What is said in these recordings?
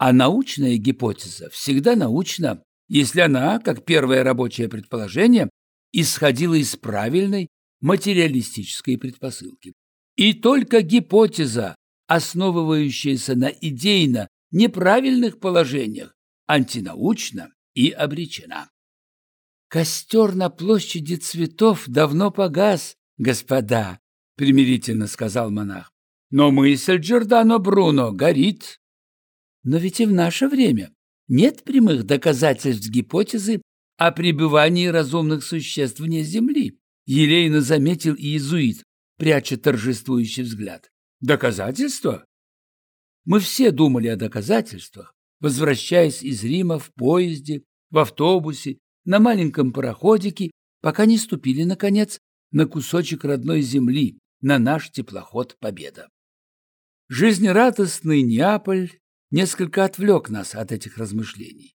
А научная гипотеза всегда научна, если она, как первое рабочее предположение, исходила из правильной материалистической предпосылки. И только гипотеза, основывающаяся на идейно неправильных положениях, антинаучна и обречена. «Костер на площади цветов давно погас, господа», — примирительно сказал монах. «Но мысль Джордано Бруно горит». «Но ведь и в наше время нет прямых доказательств гипотезы о пребывании разумных существ вне Земли», — елейно заметил иезуит, пряча торжествующий взгляд. «Доказательства?» Мы все думали о доказательствах, возвращаясь из Рима в поезде, в автобусе, на маленьком пароходике, пока не ступили, наконец, на кусочек родной земли, на наш теплоход «Победа». Жизнерадостный Неаполь несколько отвлек нас от этих размышлений.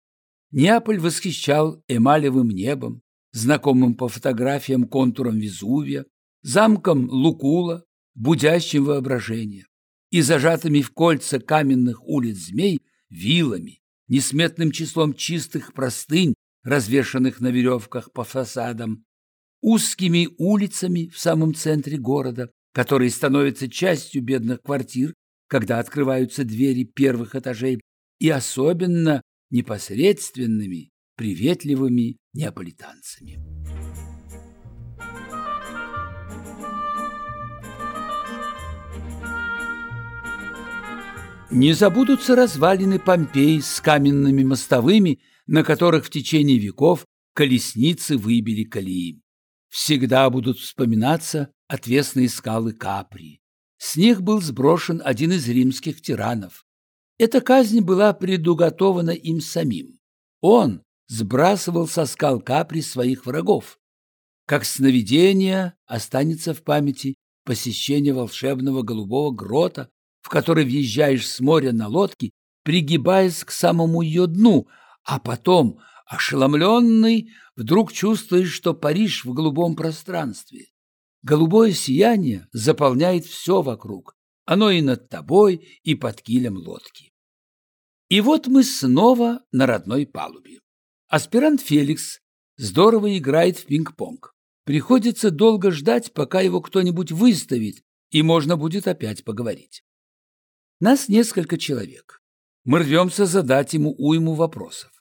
Неаполь восхищал эмалевым небом, знакомым по фотографиям контуром Везувия, замком Лукула, будящим воображение, и зажатыми в кольца каменных улиц змей вилами, несметным числом чистых простынь, развешанных на веревках по фасадам, узкими улицами в самом центре города, которые становятся частью бедных квартир, когда открываются двери первых этажей, и особенно непосредственными, приветливыми неаполитанцами. Не забудутся развалины Помпей с каменными мостовыми, на которых в течение веков колесницы выбили колеи. Всегда будут вспоминаться отвесные скалы Капри. С них был сброшен один из римских тиранов. Эта казнь была предуготована им самим. Он сбрасывал со скал Капри своих врагов. Как сновидение останется в памяти посещение волшебного голубого грота, в который въезжаешь с моря на лодке, пригибаясь к самому ее дну, а потом, ошеломленный, вдруг чувствуешь, что Париж в голубом пространстве. Голубое сияние заполняет все вокруг. Оно и над тобой, и под килем лодки. И вот мы снова на родной палубе. Аспирант Феликс здорово играет в пинг-понг. Приходится долго ждать, пока его кто-нибудь выставит, и можно будет опять поговорить. Нас несколько человек. Мы рвемся задать ему уйму вопросов.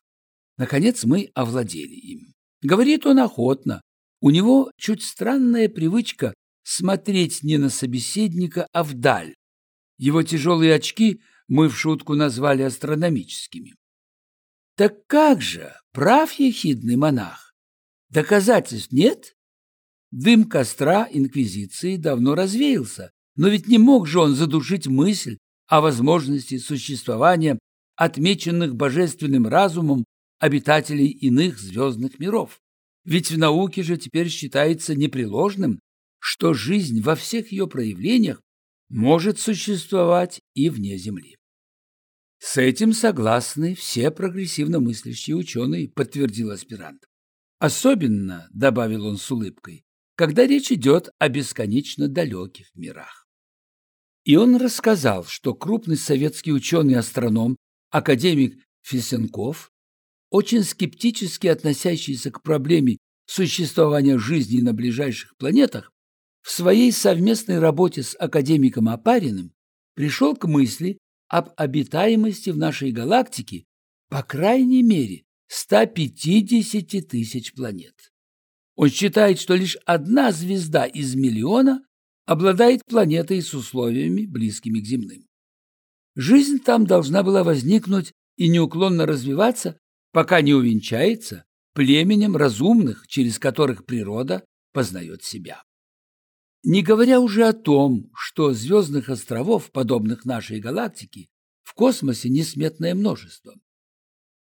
Наконец мы овладели им. Говорит он охотно. У него чуть странная привычка смотреть не на собеседника, а вдаль. Его тяжелые очки мы в шутку назвали астрономическими. Так как же, прав ехидный монах? Доказательств нет? Дым костра инквизиции давно развеялся, но ведь не мог же он задушить мысль о возможности существования отмеченных божественным разумом обитателей иных звездных миров. Ведь в науке же теперь считается непреложным, что жизнь во всех ее проявлениях может существовать и вне Земли. С этим согласны все прогрессивно мыслящие ученые, подтвердил аспирант. Особенно, добавил он с улыбкой, когда речь идет о бесконечно далеких мирах. И он рассказал, что крупный советский ученый-астроном, академик Фесенков, очень скептически относящийся к проблеме существования жизни на ближайших планетах, в своей совместной работе с академиком Апариным пришел к мысли об обитаемости в нашей галактике по крайней мере 150 тысяч планет. Он считает, что лишь одна звезда из миллиона обладает планетой с условиями, близкими к земным. Жизнь там должна была возникнуть и неуклонно развиваться, пока не увенчается племенем разумных, через которых природа познает себя. Не говоря уже о том, что звездных островов, подобных нашей галактике, в космосе несметное множество.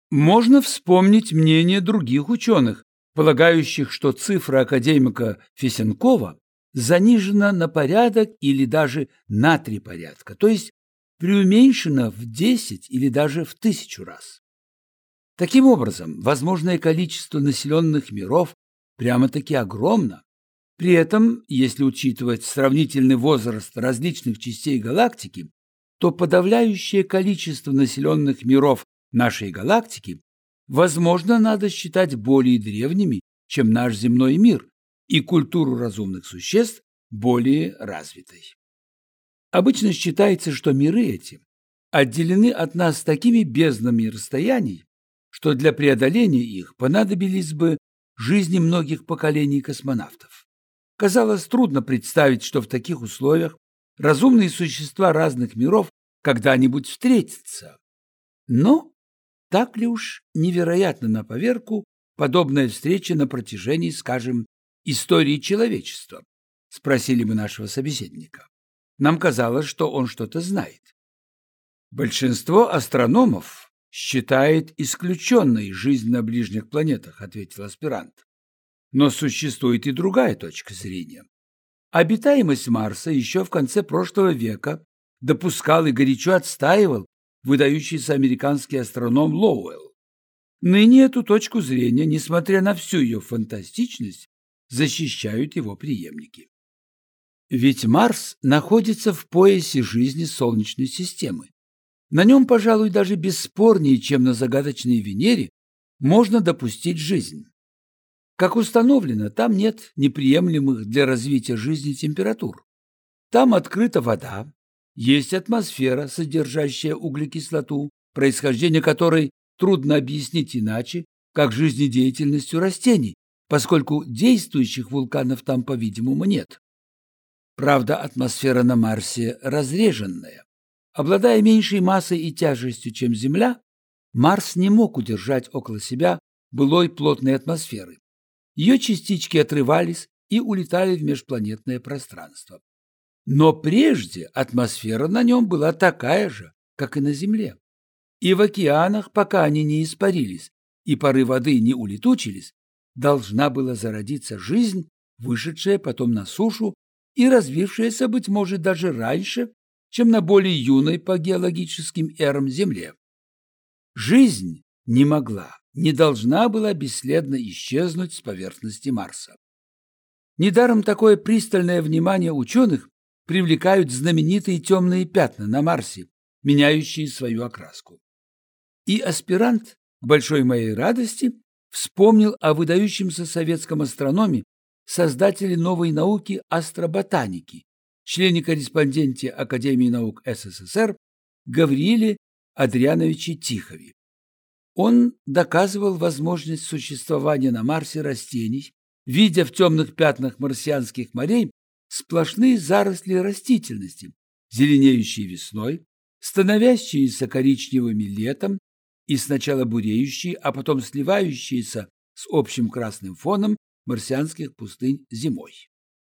Можно вспомнить мнение других ученых, полагающих, что цифра академика Фесенкова занижена на порядок или даже на три порядка, то есть преуменьшена в 10 или даже в тысячу раз. Таким образом, возможное количество населенных миров прямо-таки огромно. При этом, если учитывать сравнительный возраст различных частей галактики, то подавляющее количество населенных миров нашей галактики, возможно, надо считать более древними, чем наш земной мир, и культуру разумных существ более развитой. Обычно считается, что миры эти отделены от нас такими безднами расстояний, что для преодоления их понадобились бы жизни многих поколений космонавтов. Казалось трудно представить, что в таких условиях разумные существа разных миров когда-нибудь встретятся. Но так ли уж невероятно на поверку подобная встреча на протяжении, скажем, истории человечества? Спросили мы нашего собеседника. Нам казалось, что он что-то знает. Большинство астрономов считает исключенной жизнь на ближних планетах, ответил аспирант. Но существует и другая точка зрения. Обитаемость Марса еще в конце прошлого века допускал и горячо отстаивал выдающийся американский астроном Лоуэлл. Ныне эту точку зрения, несмотря на всю ее фантастичность, защищают его преемники. Ведь Марс находится в поясе жизни Солнечной системы. На нем, пожалуй, даже бесспорнее, чем на загадочной Венере, можно допустить жизнь. Как установлено, там нет неприемлемых для развития жизни температур. Там открыта вода, есть атмосфера, содержащая углекислоту, происхождение которой трудно объяснить иначе, как жизнедеятельностью растений, поскольку действующих вулканов там, по-видимому, нет. Правда, атмосфера на Марсе разреженная. Обладая меньшей массой и тяжестью, чем Земля, Марс не мог удержать около себя былой плотной атмосферы. Ее частички отрывались и улетали в межпланетное пространство. Но прежде атмосфера на нем была такая же, как и на Земле. И в океанах, пока они не испарились и пары воды не улетучились, должна была зародиться жизнь, вышедшая потом на сушу и развившаяся, быть может, даже раньше, чем на более юной по геологическим эрам Земле. Жизнь не могла, не должна была бесследно исчезнуть с поверхности Марса. Недаром такое пристальное внимание ученых привлекают знаменитые темные пятна на Марсе, меняющие свою окраску. И аспирант, к большой моей радости, вспомнил о выдающемся советском астрономе создатели новой науки астроботаники, члене-корреспонденте Академии наук СССР Гаврииле Адриановиче Тихове. Он доказывал возможность существования на Марсе растений, видя в темных пятнах марсианских морей сплошные заросли растительности, зеленеющие весной, становящиеся коричневыми летом и сначала буреющие, а потом сливающиеся с общим красным фоном марсианских пустынь зимой.